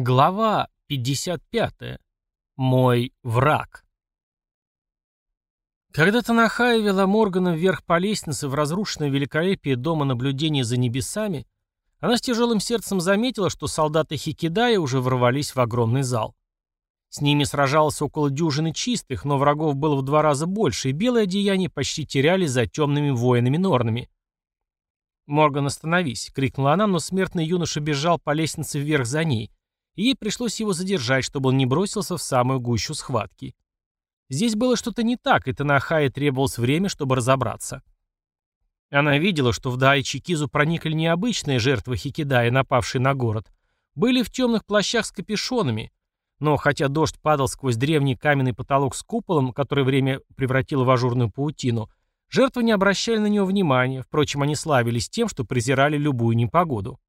Глава 55. Мой враг. Когда Танахая вела Моргана вверх по лестнице в разрушенное великолепие дома наблюдения за небесами, она с тяжелым сердцем заметила, что солдаты Хикидая уже ворвались в огромный зал. С ними сражалось около дюжины чистых, но врагов было в два раза больше, и белые одеяния почти терялись за темными воинами-норнами. «Морган, остановись!» — крикнула она, но смертный юноша бежал по лестнице вверх за ней, и ей пришлось его задержать, чтобы он не бросился в самую гущу схватки. Здесь было что-то не так, и Танахае требовалось время, чтобы разобраться. Она видела, что в Дай Чикизу проникли необычные жертвы Хикидая, напавшие на город. Были в темных плащах с капюшонами, но хотя дождь падал сквозь древний каменный потолок с куполом, который время превратило в ажурную паутину, жертвы не обращали на него внимания, впрочем, они славились тем, что презирали любую непогоду.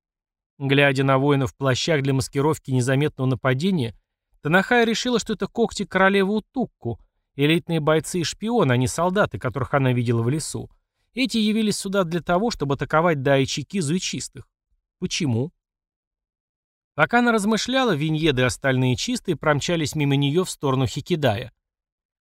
Глядя на воинов в плащах для маскировки незаметного нападения, Танахая решила, что это когти королевы Утукку, элитные бойцы и шпионы, а не солдаты, которых она видела в лесу. Эти явились сюда для того, чтобы атаковать Кизу и Чистых. Почему? Пока она размышляла, Виньеды и остальные Чистые промчались мимо нее в сторону Хикидая.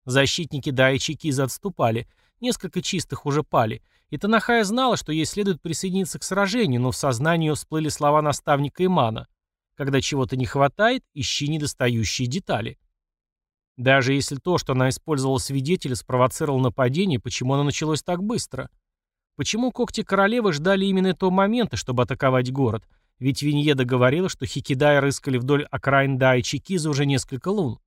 Защитники Киза отступали, несколько Чистых уже пали, и Танахая знала, что ей следует присоединиться к сражению, но в сознании ее всплыли слова наставника Имана. Когда чего-то не хватает, ищи недостающие детали. Даже если то, что она использовала свидетеля, спровоцировало нападение, почему оно началось так быстро? Почему когти королевы ждали именно этого момента, чтобы атаковать город? Ведь Виньеда говорила, что Хикидай рыскали вдоль окраин Дай и Чикиза уже несколько лун.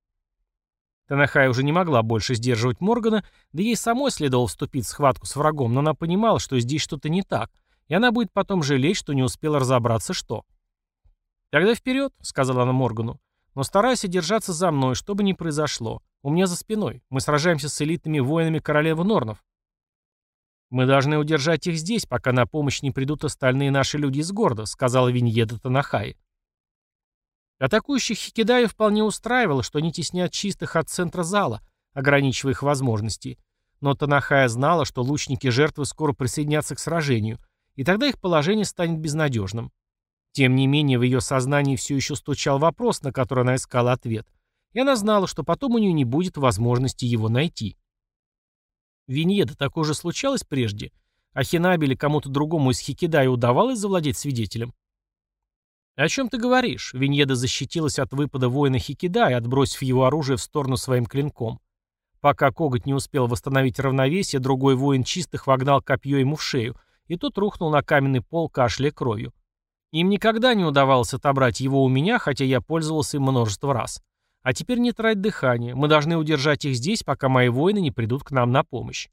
Танахай уже не могла больше сдерживать Моргана, да ей самой следовало вступить в схватку с врагом, но она понимала, что здесь что-то не так, и она будет потом жалеть, что не успела разобраться, что. «Тогда вперед», — сказала она Моргану, — «но старайся держаться за мной, что бы ни произошло. У меня за спиной. Мы сражаемся с элитными воинами королевы Норнов». «Мы должны удержать их здесь, пока на помощь не придут остальные наши люди из города», — сказала Виньеда Танахай. Атакующих Хикидаю вполне устраивало, что они теснят чистых от центра зала, ограничивая их возможности. Но Танахая знала, что лучники жертвы скоро присоединятся к сражению, и тогда их положение станет безнадежным. Тем не менее, в ее сознании все еще стучал вопрос, на который она искала ответ, и она знала, что потом у нее не будет возможности его найти. Виньеда такое же случалось прежде, а Хинабе или кому-то другому из Хикидая удавалось завладеть свидетелем. «О чем ты говоришь?» Виньеда защитилась от выпада воина Хикидая, отбросив его оружие в сторону своим клинком. Пока коготь не успел восстановить равновесие, другой воин чистых вогнал копье ему в шею, и тот рухнул на каменный пол, кашляя кровью. Им никогда не удавалось отобрать его у меня, хотя я пользовался им множество раз. А теперь не трать дыхание. Мы должны удержать их здесь, пока мои воины не придут к нам на помощь.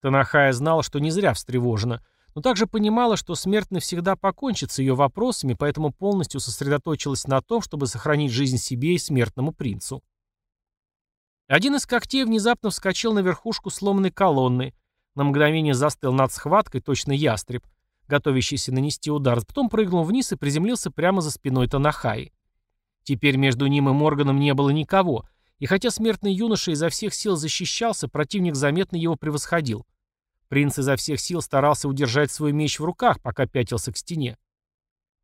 Танахая знала, что не зря встревожена но также понимала, что смерть навсегда покончит с ее вопросами, поэтому полностью сосредоточилась на том, чтобы сохранить жизнь себе и смертному принцу. Один из когтей внезапно вскочил на верхушку сломанной колонны, на мгновение застыл над схваткой, точно ястреб, готовящийся нанести удар, потом прыгнул вниз и приземлился прямо за спиной Танахаи. Теперь между ним и Морганом не было никого, и хотя смертный юноша изо всех сил защищался, противник заметно его превосходил — Принц изо всех сил старался удержать свой меч в руках, пока пятился к стене.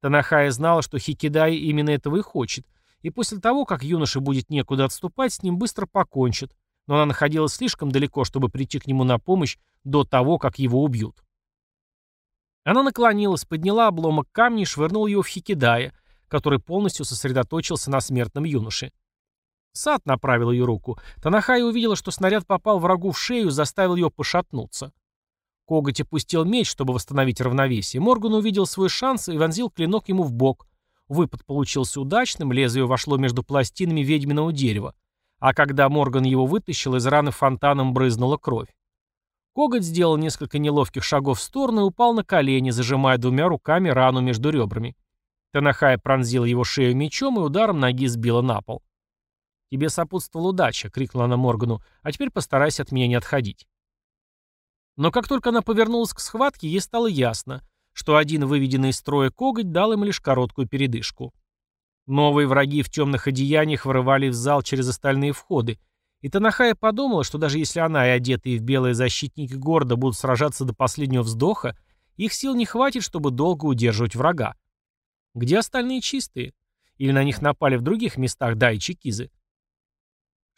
Танахая знала, что Хикидай именно этого и хочет, и после того, как юноше будет некуда отступать, с ним быстро покончит, но она находилась слишком далеко, чтобы прийти к нему на помощь до того, как его убьют. Она наклонилась, подняла обломок камня и швырнула его в Хикидая, который полностью сосредоточился на смертном юноше. Сад направил ее руку. Танахая увидела, что снаряд попал врагу в шею заставил ее пошатнуться. Коготь опустил меч, чтобы восстановить равновесие. Морган увидел свой шанс и вонзил клинок ему в бок. Выпад получился удачным, лезвие вошло между пластинами ведьминого дерева. А когда Морган его вытащил, из раны фонтаном брызнула кровь. Коготь сделал несколько неловких шагов в сторону и упал на колени, зажимая двумя руками рану между ребрами. Танахая пронзила его шею мечом и ударом ноги сбила на пол. «Тебе сопутствовала удача», — крикнула она Моргану, — «а теперь постарайся от меня не отходить». Но как только она повернулась к схватке, ей стало ясно, что один выведенный из строя коготь дал им лишь короткую передышку. Новые враги в темных одеяниях вырывали в зал через остальные входы, и Танахая подумала, что даже если она и одетые в белые защитники города будут сражаться до последнего вздоха, их сил не хватит, чтобы долго удерживать врага. Где остальные чистые? Или на них напали в других местах Дайчи Кизы?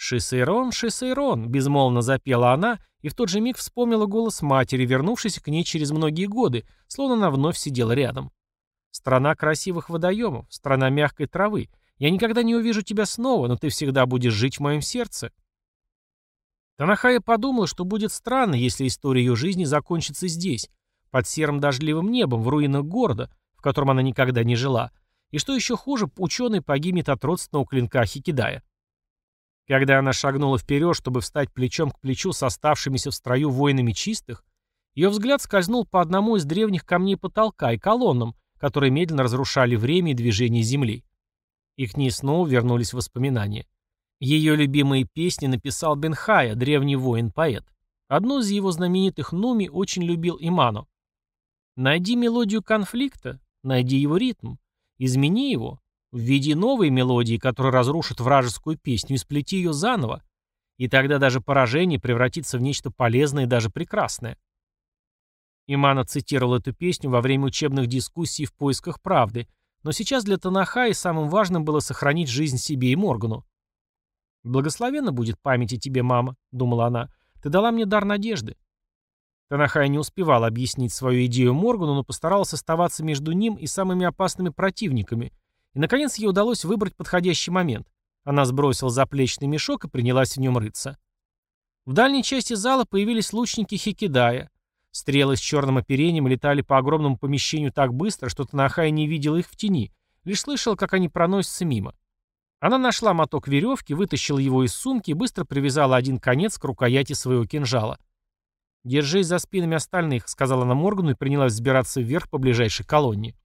«Шисейрон, Шисейрон», — безмолвно запела она, и в тот же миг вспомнила голос матери, вернувшейся к ней через многие годы, словно она вновь сидела рядом. «Страна красивых водоемов, страна мягкой травы. Я никогда не увижу тебя снова, но ты всегда будешь жить в моем сердце». Танахая подумала, что будет странно, если история ее жизни закончится здесь, под серым дождливым небом, в руинах города, в котором она никогда не жила, и что еще хуже, ученый погибнет от родственного клинка Хикидая. Когда она шагнула вперед, чтобы встать плечом к плечу с оставшимися в строю воинами чистых, ее взгляд скользнул по одному из древних камней потолка и колоннам, которые медленно разрушали время и движение Земли. И к ней снова вернулись воспоминания. Ее любимые песни написал Бенхая, древний воин-поэт. Одну из его знаменитых нуми очень любил Имано. Найди мелодию конфликта, найди его ритм, измени его, Введи новые мелодии, которые разрушат вражескую песню, и сплети ее заново. И тогда даже поражение превратится в нечто полезное и даже прекрасное. Имана цитировал эту песню во время учебных дискуссий в поисках правды, но сейчас для Танахаи самым важным было сохранить жизнь себе и Моргану. «Благословенно будет память о тебе, мама», — думала она. «Ты дала мне дар надежды». Танахай не успевал объяснить свою идею Моргану, но постарался оставаться между ним и самыми опасными противниками — и, наконец, ей удалось выбрать подходящий момент. Она сбросила заплечный мешок и принялась в нем рыться. В дальней части зала появились лучники Хикидая. Стрелы с черным оперением летали по огромному помещению так быстро, что Танахай не видела их в тени, лишь слышала, как они проносятся мимо. Она нашла моток веревки, вытащила его из сумки и быстро привязала один конец к рукояти своего кинжала. «Держись за спинами остальных», — сказала она Моргану и принялась взбираться вверх по ближайшей колонне.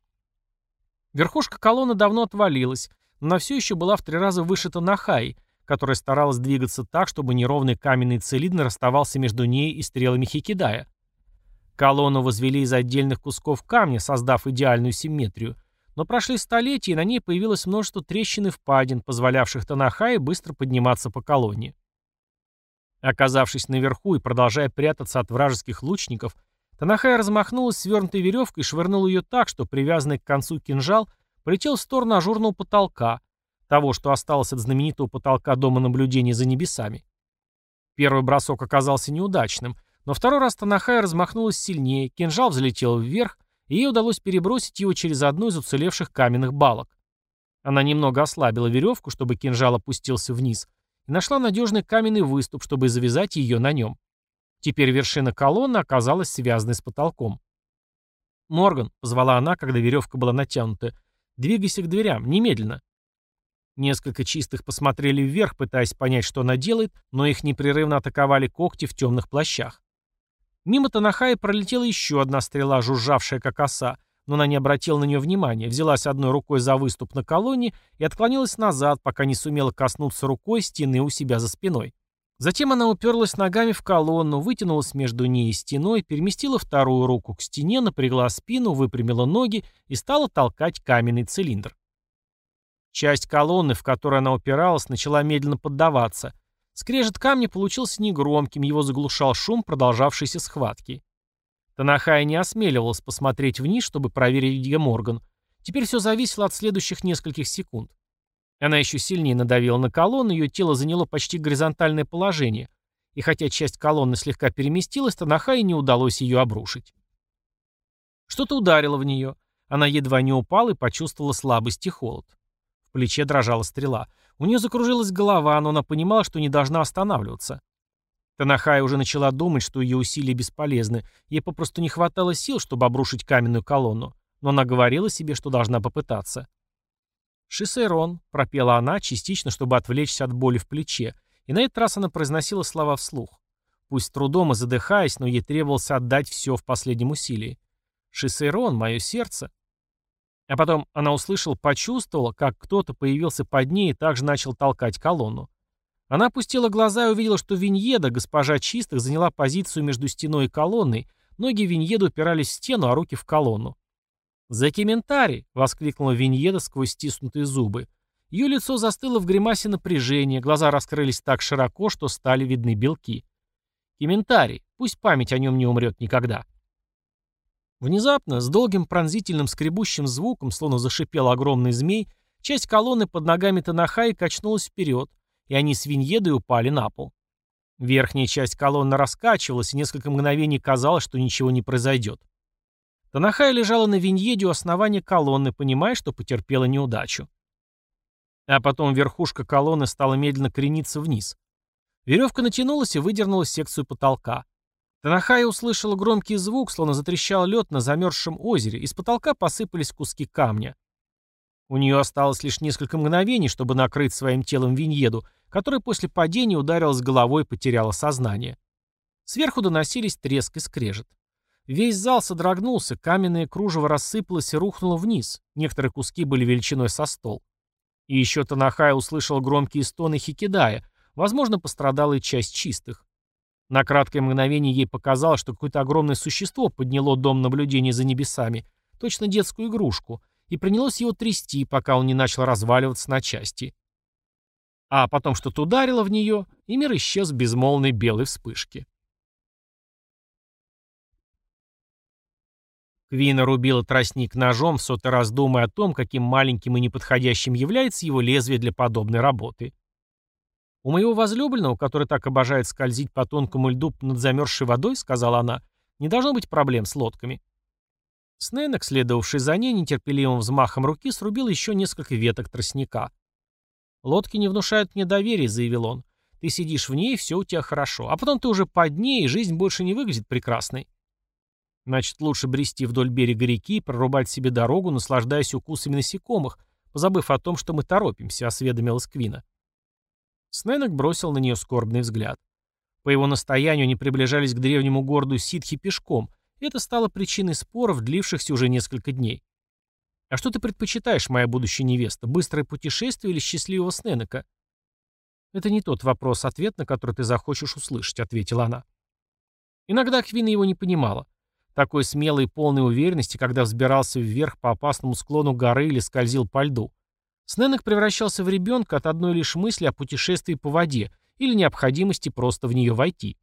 Верхушка колонны давно отвалилась, но все еще была в три раза вышита Нахай, которая старалась двигаться так, чтобы неровный каменный цилиндр оставался между ней и стрелами Хикидая. Колонну возвели из отдельных кусков камня, создав идеальную симметрию, но прошли столетия, и на ней появилось множество трещин и впадин, позволявших Танахае быстро подниматься по колонне. Оказавшись наверху и продолжая прятаться от вражеских лучников, Танахай размахнулась свернутой веревкой и швырнул ее так, что привязанный к концу кинжал полетел в сторону ажурного потолка, того, что осталось от знаменитого потолка дома наблюдения за небесами. Первый бросок оказался неудачным, но второй раз Танахай размахнулась сильнее, кинжал взлетел вверх, и ей удалось перебросить его через одну из уцелевших каменных балок. Она немного ослабила веревку, чтобы кинжал опустился вниз, и нашла надежный каменный выступ, чтобы завязать ее на нем. Теперь вершина колонны оказалась связанной с потолком. «Морган», — позвала она, когда веревка была натянута, — «двигайся к дверям, немедленно». Несколько чистых посмотрели вверх, пытаясь понять, что она делает, но их непрерывно атаковали когти в темных плащах. Мимо Танахая пролетела еще одна стрела, жужжавшая как оса, но она не обратила на нее внимания, взялась одной рукой за выступ на колонне и отклонилась назад, пока не сумела коснуться рукой стены у себя за спиной. Затем она уперлась ногами в колонну, вытянулась между ней и стеной, переместила вторую руку к стене, напрягла спину, выпрямила ноги и стала толкать каменный цилиндр. Часть колонны, в которой она упиралась, начала медленно поддаваться. Скрежет камня получился негромким, его заглушал шум продолжавшейся схватки. Танахая не осмеливалась посмотреть вниз, чтобы проверить, где Морган. Теперь все зависело от следующих нескольких секунд. Она еще сильнее надавила на колонну, ее тело заняло почти горизонтальное положение, и хотя часть колонны слегка переместилась, Танахае не удалось ее обрушить. Что-то ударило в нее. Она едва не упала и почувствовала слабость и холод. В плече дрожала стрела. У нее закружилась голова, но она понимала, что не должна останавливаться. Танахая уже начала думать, что ее усилия бесполезны. Ей попросту не хватало сил, чтобы обрушить каменную колонну. Но она говорила себе, что должна попытаться. «Шисерон», — пропела она, частично, чтобы отвлечься от боли в плече, и на этот раз она произносила слова вслух. Пусть с трудом и задыхаясь, но ей требовалось отдать все в последнем усилии. «Шисерон, мое сердце». А потом она услышала, почувствовала, как кто-то появился под ней и также начал толкать колонну. Она опустила глаза и увидела, что Виньеда, госпожа Чистых, заняла позицию между стеной и колонной, ноги Виньеды упирались в стену, а руки в колонну. «За комментарий!» — воскликнула Виньеда сквозь стиснутые зубы. Ее лицо застыло в гримасе напряжения, глаза раскрылись так широко, что стали видны белки. «Комментарий! Пусть память о нем не умрет никогда!» Внезапно, с долгим пронзительным скребущим звуком, словно зашипел огромный змей, Часть колонны под ногами Танахаи качнулась вперед, и они с Виньедой упали на пол. Верхняя часть колонны раскачивалась, и несколько мгновений казалось, что ничего не произойдет. Танахай лежала на Виньеде у основания колонны, понимая, что потерпела неудачу. А потом верхушка колонны стала медленно крениться вниз. Веревка натянулась и выдернула секцию потолка. Танахая услышала громкий звук, словно затрещал лед на замерзшем озере, из потолка посыпались куски камня. У нее осталось лишь несколько мгновений, чтобы накрыть своим телом Виньеду, которая после падения ударилась головой и потеряла сознание. Сверху доносились треск и скрежет. Весь зал содрогнулся, каменное кружево рассыпалось и рухнуло вниз, некоторые куски были величиной со стол. И еще Танахая услышал громкие стоны Хикидая, возможно, пострадала и часть чистых. На краткое мгновение ей показалось, что какое-то огромное существо подняло дом наблюдения за небесами, точно детскую игрушку, и принялось его трясти, пока он не начал разваливаться на части. А потом что-то ударило в нее, и мир исчез в безмолвной белой вспышке. Квина рубила тростник ножом, в сотый раз думая о том, каким маленьким и неподходящим является его лезвие для подобной работы. «У моего возлюбленного, который так обожает скользить по тонкому льду над замерзшей водой, — сказала она, — не должно быть проблем с лодками». Снейнок, следовавший за ней нетерпеливым взмахом руки, срубил еще несколько веток тростника. «Лодки не внушают мне доверия», — заявил он. «Ты сидишь в ней, все у тебя хорошо. А потом ты уже под ней, и жизнь больше не выглядит прекрасной». Значит, лучше брести вдоль берега реки и прорубать себе дорогу, наслаждаясь укусами насекомых, позабыв о том, что мы торопимся, осведомилась Квина. Сненок бросил на нее скорбный взгляд. По его настоянию они приближались к древнему городу Ситхи пешком, и это стало причиной споров, длившихся уже несколько дней. «А что ты предпочитаешь, моя будущая невеста, быстрое путешествие или счастливого Сненека?» «Это не тот вопрос-ответ, на который ты захочешь услышать», — ответила она. Иногда Квина его не понимала. Такой смелой и полной уверенности, когда взбирался вверх по опасному склону горы или скользил по льду. Сненок превращался в ребенка от одной лишь мысли о путешествии по воде или необходимости просто в нее войти.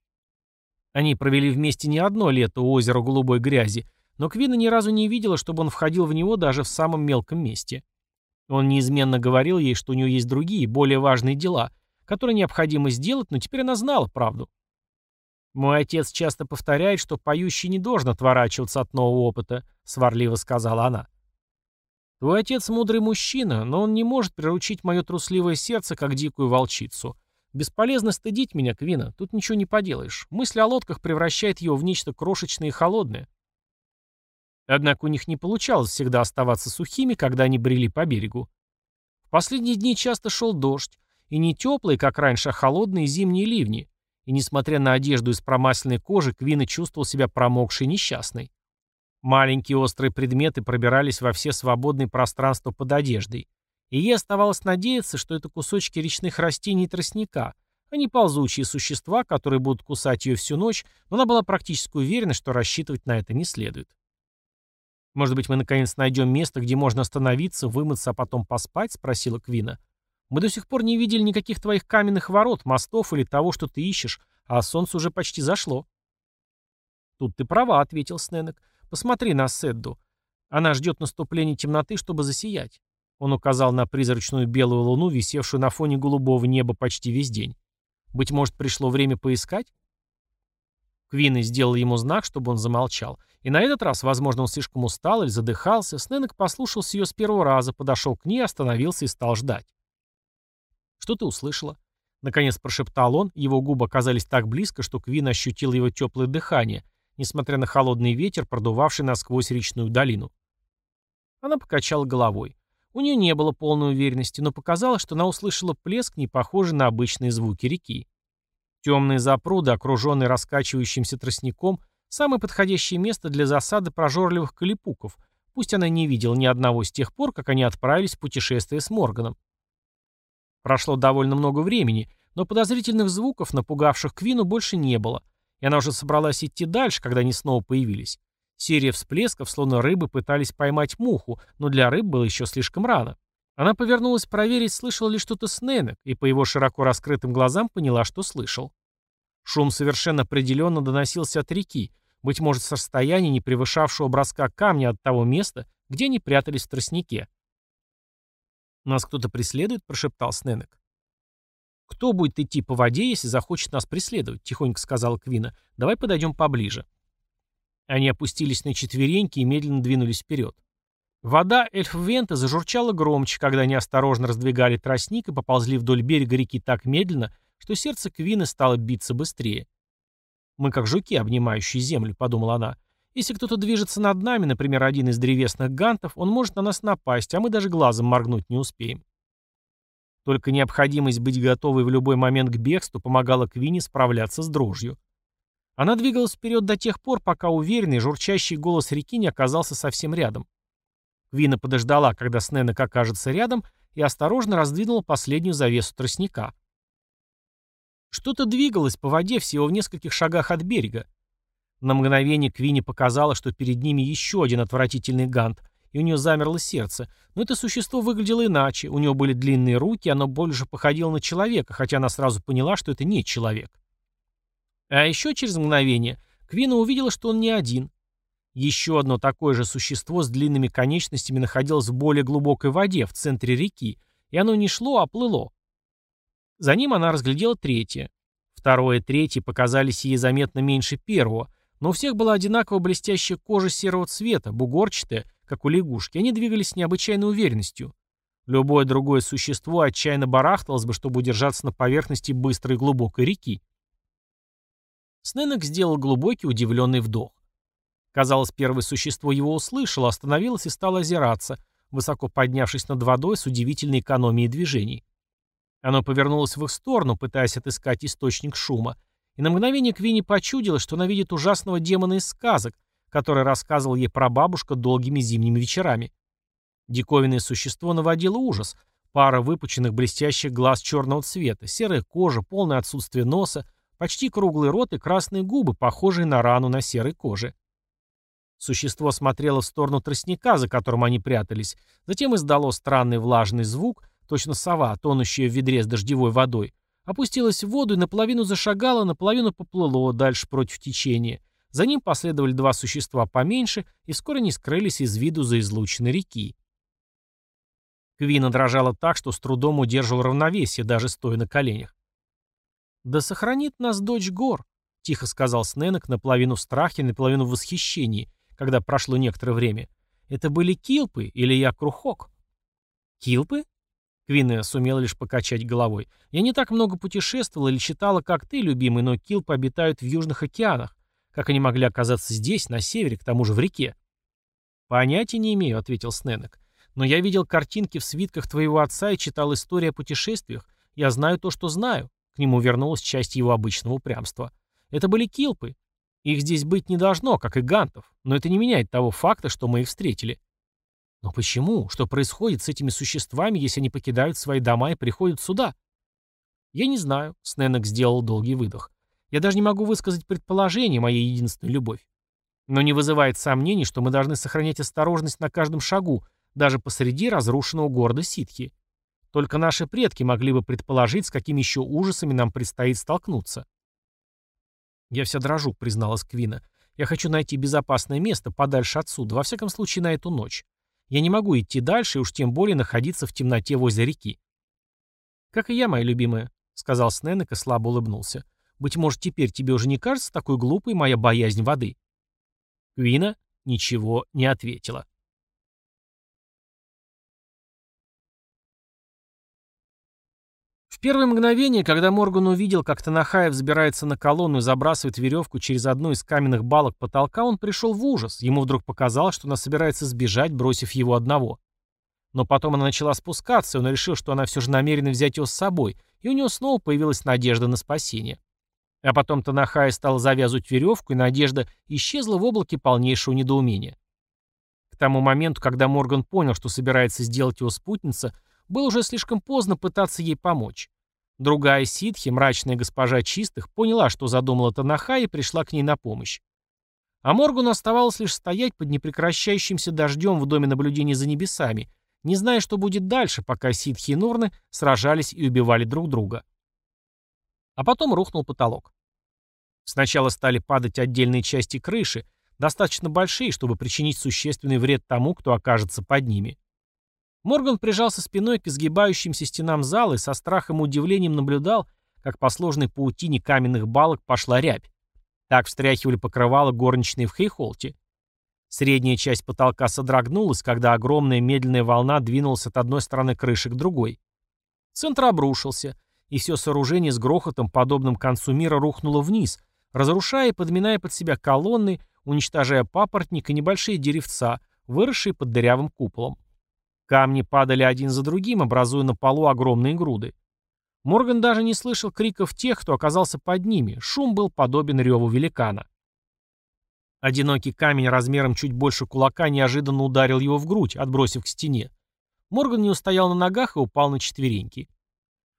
Они провели вместе не одно лето у озера голубой грязи, но Квина ни разу не видела, чтобы он входил в него даже в самом мелком месте. Он неизменно говорил ей, что у нее есть другие, более важные дела, которые необходимо сделать, но теперь она знала правду. «Мой отец часто повторяет, что поющий не должен отворачиваться от нового опыта», — сварливо сказала она. «Твой отец мудрый мужчина, но он не может приручить мое трусливое сердце, как дикую волчицу. Бесполезно стыдить меня, Квина, тут ничего не поделаешь. Мысль о лодках превращает его в нечто крошечное и холодное». Однако у них не получалось всегда оставаться сухими, когда они брели по берегу. В последние дни часто шел дождь, и не теплые, как раньше, а холодные зимние ливни и, несмотря на одежду из промасленной кожи, Квина чувствовал себя промокшей и несчастной. Маленькие острые предметы пробирались во все свободные пространства под одеждой, и ей оставалось надеяться, что это кусочки речных растений и тростника, а не ползучие существа, которые будут кусать ее всю ночь, но она была практически уверена, что рассчитывать на это не следует. «Может быть, мы наконец найдем место, где можно остановиться, вымыться, а потом поспать?» — спросила Квина. Мы до сих пор не видели никаких твоих каменных ворот, мостов или того, что ты ищешь, а солнце уже почти зашло». «Тут ты права», — ответил Сненек. «Посмотри на Седду. Она ждет наступления темноты, чтобы засиять». Он указал на призрачную белую луну, висевшую на фоне голубого неба почти весь день. «Быть может, пришло время поискать?» Квинна сделал ему знак, чтобы он замолчал. И на этот раз, возможно, он слишком устал или задыхался, Сненек послушался ее с первого раза, подошел к ней, остановился и стал ждать. «Что ты услышала?» Наконец прошептал он, его губы оказались так близко, что Квин ощутил его теплое дыхание, несмотря на холодный ветер, продувавший насквозь речную долину. Она покачала головой. У нее не было полной уверенности, но показалось, что она услышала плеск, не похожий на обычные звуки реки. Темные запруды, окруженные раскачивающимся тростником, самое подходящее место для засады прожорливых калипуков, пусть она не видела ни одного с тех пор, как они отправились в путешествие с Морганом. Прошло довольно много времени, но подозрительных звуков, напугавших Квину, больше не было, и она уже собралась идти дальше, когда они снова появились. Серия всплесков, словно рыбы пытались поймать муху, но для рыб было еще слишком рано. Она повернулась проверить, слышал ли что-то Снейнек, и по его широко раскрытым глазам поняла, что слышал. Шум совершенно определенно доносился от реки, быть может, с расстояния, не превышавшего броска камня от того места, где они прятались в тростнике. «Нас кто-то преследует?» – прошептал Сненек. «Кто будет идти по воде, если захочет нас преследовать?» – тихонько сказала Квина. «Давай подойдем поближе». Они опустились на четвереньки и медленно двинулись вперед. Вода Эльфвента зажурчала громче, когда они осторожно раздвигали тростник и поползли вдоль берега реки так медленно, что сердце Квины стало биться быстрее. «Мы как жуки, обнимающие землю», — подумала она. «Если кто-то движется над нами, например, один из древесных гантов, он может на нас напасть, а мы даже глазом моргнуть не успеем». Только необходимость быть готовой в любой момент к бегству помогала Квине справляться с дрожью. Она двигалась вперед до тех пор, пока уверенный, журчащий голос реки не оказался совсем рядом. Квина подождала, когда Сненек окажется рядом, и осторожно раздвинула последнюю завесу тростника. Что-то двигалось по воде всего в нескольких шагах от берега. На мгновение Квине показалось, что перед ними еще один отвратительный гант, и у нее замерло сердце. Но это существо выглядело иначе. У него были длинные руки, оно больше походило на человека, хотя она сразу поняла, что это не человек. А еще через мгновение Квина увидела, что он не один. Еще одно такое же существо с длинными конечностями находилось в более глубокой воде, в центре реки, и оно не шло, а плыло. За ним она разглядела третье. Второе и третье показались ей заметно меньше первого, но у всех была одинаково блестящая кожа серого цвета, бугорчатая, как у лягушки, они двигались с необычайной уверенностью. Любое другое существо отчаянно барахталось бы, чтобы удержаться на поверхности быстрой глубокой реки. Сненок сделал глубокий удивленный вдох. Казалось, первое существо его услышало, остановилось и стало озираться, высоко поднявшись над водой с удивительной экономией движений. Оно повернулось в их сторону, пытаясь отыскать источник шума, и на мгновение Квинни почудилось, что она видит ужасного демона из сказок, который рассказывал ей про бабушка долгими зимними вечерами. Диковинное существо наводило ужас. Пара выпученных блестящих глаз черного цвета, серая кожа, полное отсутствие носа, почти круглый рот и красные губы, похожие на рану на серой коже. Существо смотрело в сторону тростника, за которым они прятались, затем издало странный влажный звук, точно сова, тонущая в ведре с дождевой водой, опустилось в воду и наполовину зашагало, наполовину поплыло дальше против течения, за ним последовали два существа поменьше и вскоре не скрылись из виду за излученной реки. Квина дрожала так, что с трудом удерживал равновесие, даже стоя на коленях. «Да сохранит нас дочь гор», — тихо сказал Сненок, наполовину в страхе, наполовину в восхищении, когда прошло некоторое время. «Это были килпы или я крухок?» «Килпы?» Квина сумела лишь покачать головой. «Я не так много путешествовала или читала, как ты, любимый, но килпы обитают в южных океанах. Как они могли оказаться здесь, на севере, к тому же в реке? «Понятия не имею», — ответил Сненек. «Но я видел картинки в свитках твоего отца и читал истории о путешествиях. Я знаю то, что знаю». К нему вернулась часть его обычного упрямства. «Это были килпы. Их здесь быть не должно, как и гантов. Но это не меняет того факта, что мы их встретили». «Но почему? Что происходит с этими существами, если они покидают свои дома и приходят сюда?» «Я не знаю», — Сненек сделал долгий выдох. Я даже не могу высказать предположение, моей единственной любовь. Но не вызывает сомнений, что мы должны сохранять осторожность на каждом шагу, даже посреди разрушенного города ситхи. Только наши предки могли бы предположить, с какими еще ужасами нам предстоит столкнуться. «Я вся дрожу», — призналась Квина. «Я хочу найти безопасное место подальше отсюда, во всяком случае на эту ночь. Я не могу идти дальше и уж тем более находиться в темноте возле реки». «Как и я, моя любимая», — сказал Сненек и слабо улыбнулся. Быть может, теперь тебе уже не кажется такой глупой моя боязнь воды?» Квина ничего не ответила. В первое мгновение, когда Морган увидел, как Танахаев взбирается на колонну и забрасывает веревку через одну из каменных балок потолка, он пришел в ужас. Ему вдруг показалось, что она собирается сбежать, бросив его одного. Но потом она начала спускаться, и он решил, что она все же намерена взять его с собой, и у него снова появилась надежда на спасение. А потом Танахай стал завязывать веревку, и надежда исчезла в облаке полнейшего недоумения. К тому моменту, когда Морган понял, что собирается сделать его спутница, было уже слишком поздно пытаться ей помочь. Другая ситхи, мрачная госпожа чистых, поняла, что задумала Танахай и пришла к ней на помощь. А Моргану оставалось лишь стоять под непрекращающимся дождем в доме наблюдения за небесами, не зная, что будет дальше, пока ситхи и Нурны сражались и убивали друг друга. А потом рухнул потолок. Сначала стали падать отдельные части крыши, достаточно большие, чтобы причинить существенный вред тому, кто окажется под ними. Морган прижался спиной к изгибающимся стенам зала и со страхом и удивлением наблюдал, как по сложной паутине каменных балок пошла рябь. Так встряхивали покрывало горничные в Хейхолте. Средняя часть потолка содрогнулась, когда огромная медленная волна двинулась от одной стороны крыши к другой. Центр обрушился, и все сооружение с грохотом, подобным концу мира, рухнуло вниз, разрушая и подминая под себя колонны, уничтожая папоротник и небольшие деревца, выросшие под дырявым куполом. Камни падали один за другим, образуя на полу огромные груды. Морган даже не слышал криков тех, кто оказался под ними, шум был подобен реву великана. Одинокий камень размером чуть больше кулака неожиданно ударил его в грудь, отбросив к стене. Морган не устоял на ногах и упал на четвереньки.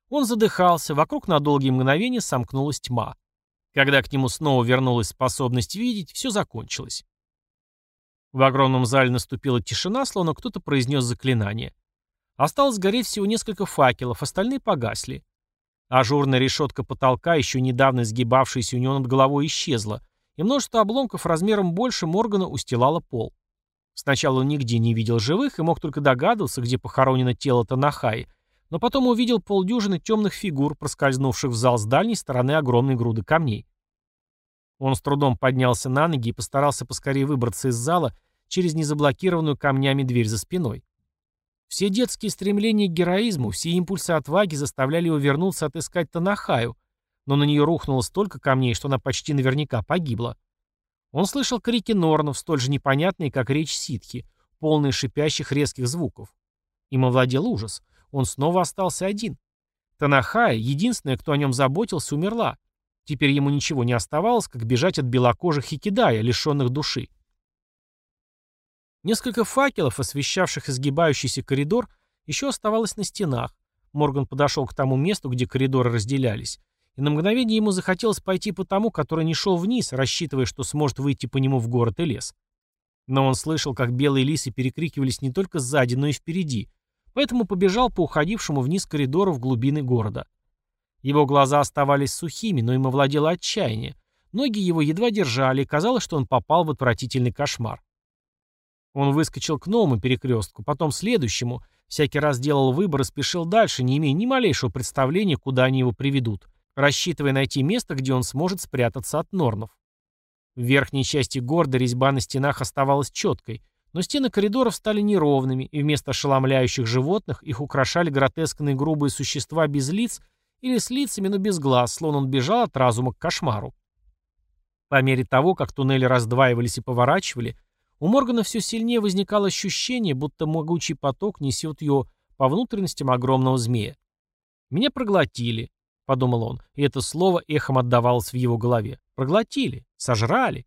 Он задыхался, вокруг на долгие мгновения сомкнулась тьма. Когда к нему снова вернулась способность видеть, все закончилось. В огромном зале наступила тишина, словно кто-то произнес заклинание. Осталось гореть всего несколько факелов, остальные погасли. Ажурная решетка потолка, еще недавно сгибавшаяся у него над головой, исчезла, и множество обломков размером больше Моргана устилало пол. Сначала он нигде не видел живых и мог только догадываться, где похоронено тело Танахаи, но потом увидел полдюжины темных фигур, проскользнувших в зал с дальней стороны огромной груды камней. Он с трудом поднялся на ноги и постарался поскорее выбраться из зала через незаблокированную камнями дверь за спиной. Все детские стремления к героизму, все импульсы отваги заставляли его вернуться отыскать Танахаю, но на нее рухнуло столько камней, что она почти наверняка погибла. Он слышал крики норнов, столь же непонятные, как речь ситхи, полные шипящих резких звуков. Им овладел ужас. Он снова остался один. Танахая, единственная, кто о нем заботился, умерла. Теперь ему ничего не оставалось, как бежать от белокожих хикидая, лишенных души. Несколько факелов, освещавших изгибающийся коридор, еще оставалось на стенах. Морган подошел к тому месту, где коридоры разделялись, и на мгновение ему захотелось пойти по тому, который не шел вниз, рассчитывая, что сможет выйти по нему в город и лес. Но он слышал, как белые лисы перекрикивались не только сзади, но и впереди, поэтому побежал по уходившему вниз коридору в глубины города. Его глаза оставались сухими, но им овладело отчаяние. Ноги его едва держали, и казалось, что он попал в отвратительный кошмар. Он выскочил к новому перекрестку, потом следующему, всякий раз делал выбор и спешил дальше, не имея ни малейшего представления, куда они его приведут рассчитывая найти место, где он сможет спрятаться от норнов. В верхней части города резьба на стенах оставалась четкой, но стены коридоров стали неровными, и вместо ошеломляющих животных их украшали гротескные грубые существа без лиц или с лицами, но без глаз, словно он бежал от разума к кошмару. По мере того, как туннели раздваивались и поворачивали, у Моргана все сильнее возникало ощущение, будто могучий поток несет его по внутренностям огромного змея. Меня проглотили, — подумал он, и это слово эхом отдавалось в его голове. «Проглотили, сожрали».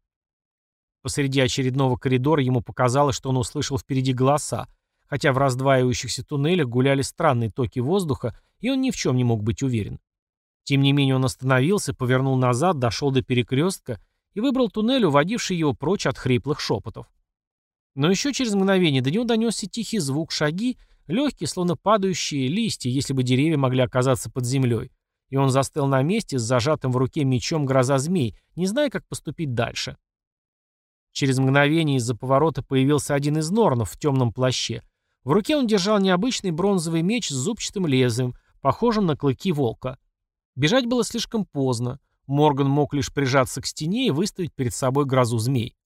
Посреди очередного коридора ему показалось, что он услышал впереди голоса, хотя в раздваивающихся туннелях гуляли странные токи воздуха, и он ни в чем не мог быть уверен. Тем не менее он остановился, повернул назад, дошел до перекрестка и выбрал туннель, уводивший его прочь от хриплых шепотов. Но еще через мгновение до него донесся тихий звук шаги, легкие, словно падающие листья, если бы деревья могли оказаться под землей, и он застыл на месте с зажатым в руке мечом гроза змей, не зная, как поступить дальше. Через мгновение из-за поворота появился один из норнов в темном плаще. В руке он держал необычный бронзовый меч с зубчатым лезвием, похожим на клыки волка. Бежать было слишком поздно. Морган мог лишь прижаться к стене и выставить перед собой грозу змей.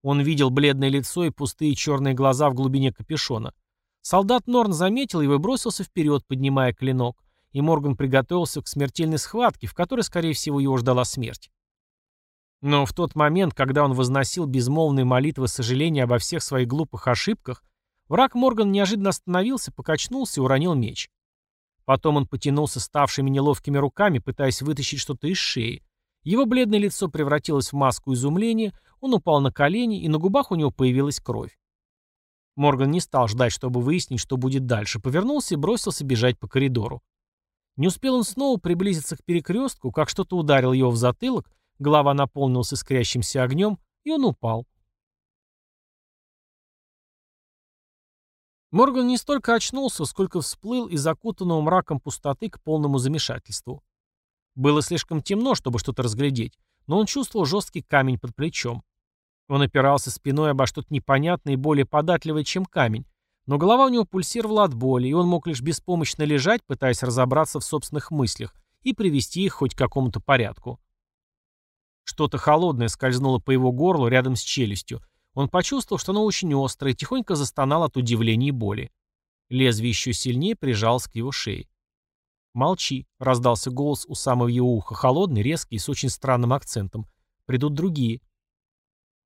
Он видел бледное лицо и пустые черные глаза в глубине капюшона. Солдат Норн заметил его и бросился вперед, поднимая клинок и Морган приготовился к смертельной схватке, в которой, скорее всего, его ждала смерть. Но в тот момент, когда он возносил безмолвные молитвы сожаления обо всех своих глупых ошибках, враг Морган неожиданно остановился, покачнулся и уронил меч. Потом он потянулся ставшими неловкими руками, пытаясь вытащить что-то из шеи. Его бледное лицо превратилось в маску изумления, он упал на колени, и на губах у него появилась кровь. Морган не стал ждать, чтобы выяснить, что будет дальше, повернулся и бросился бежать по коридору. Не успел он снова приблизиться к перекрестку, как что-то ударил его в затылок, голова наполнилась искрящимся огнем, и он упал. Морган не столько очнулся, сколько всплыл из закутанного мраком пустоты к полному замешательству. Было слишком темно, чтобы что-то разглядеть, но он чувствовал жесткий камень под плечом. Он опирался спиной обо что-то непонятное и более податливое, чем камень, Но голова у него пульсировала от боли, и он мог лишь беспомощно лежать, пытаясь разобраться в собственных мыслях и привести их хоть к какому-то порядку. Что-то холодное скользнуло по его горлу рядом с челюстью. Он почувствовал, что оно очень острое, и тихонько застонал от удивления и боли. Лезвие еще сильнее прижалось к его шее. «Молчи», — раздался голос у самого его уха, холодный, резкий и с очень странным акцентом. «Придут другие».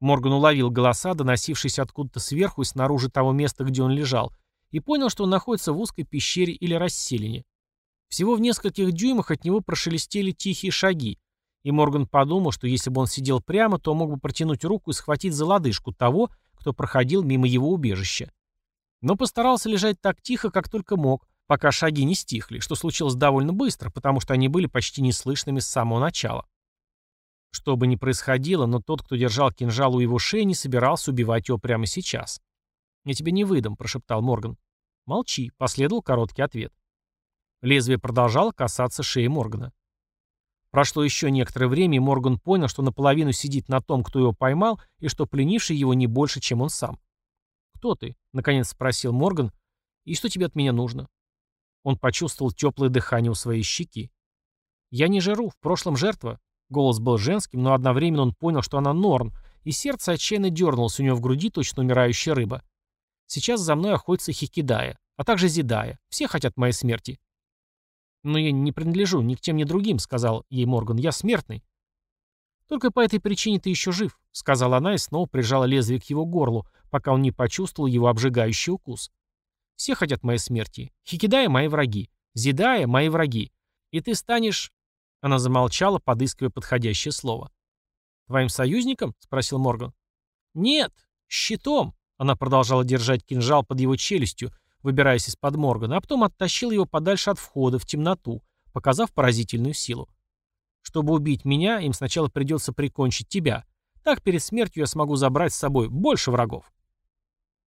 Морган уловил голоса, доносившиеся откуда-то сверху и снаружи того места, где он лежал, и понял, что он находится в узкой пещере или расселине. Всего в нескольких дюймах от него прошелестели тихие шаги, и Морган подумал, что если бы он сидел прямо, то мог бы протянуть руку и схватить за лодыжку того, кто проходил мимо его убежища. Но постарался лежать так тихо, как только мог, пока шаги не стихли, что случилось довольно быстро, потому что они были почти неслышными с самого начала. Что бы ни происходило, но тот, кто держал кинжал у его шеи, не собирался убивать его прямо сейчас. «Я тебе не выдам», — прошептал Морган. «Молчи», — последовал короткий ответ. Лезвие продолжало касаться шеи Моргана. Прошло еще некоторое время, и Морган понял, что наполовину сидит на том, кто его поймал, и что пленивший его не больше, чем он сам. «Кто ты?» — наконец спросил Морган. «И что тебе от меня нужно?» Он почувствовал теплое дыхание у своей щеки. «Я не жиру, в прошлом жертва». Голос был женским, но одновременно он понял, что она Норн, и сердце отчаянно дернулось у него в груди, точно умирающая рыба. «Сейчас за мной охотится Хикидая, а также Зидая. Все хотят моей смерти». «Но я не принадлежу ни к тем, ни другим», — сказал ей Морган. «Я смертный». «Только по этой причине ты еще жив», — сказала она и снова прижала лезвие к его горлу, пока он не почувствовал его обжигающий укус. «Все хотят моей смерти. Хикидая — мои враги. Зидая — мои враги. И ты станешь...» Она замолчала, подыскивая подходящее слово. «Твоим союзником?» — спросил Морган. «Нет, щитом!» Она продолжала держать кинжал под его челюстью, выбираясь из-под Моргана, а потом оттащил его подальше от входа, в темноту, показав поразительную силу. Чтобы убить меня, им сначала придется прикончить тебя. Так перед смертью я смогу забрать с собой больше врагов.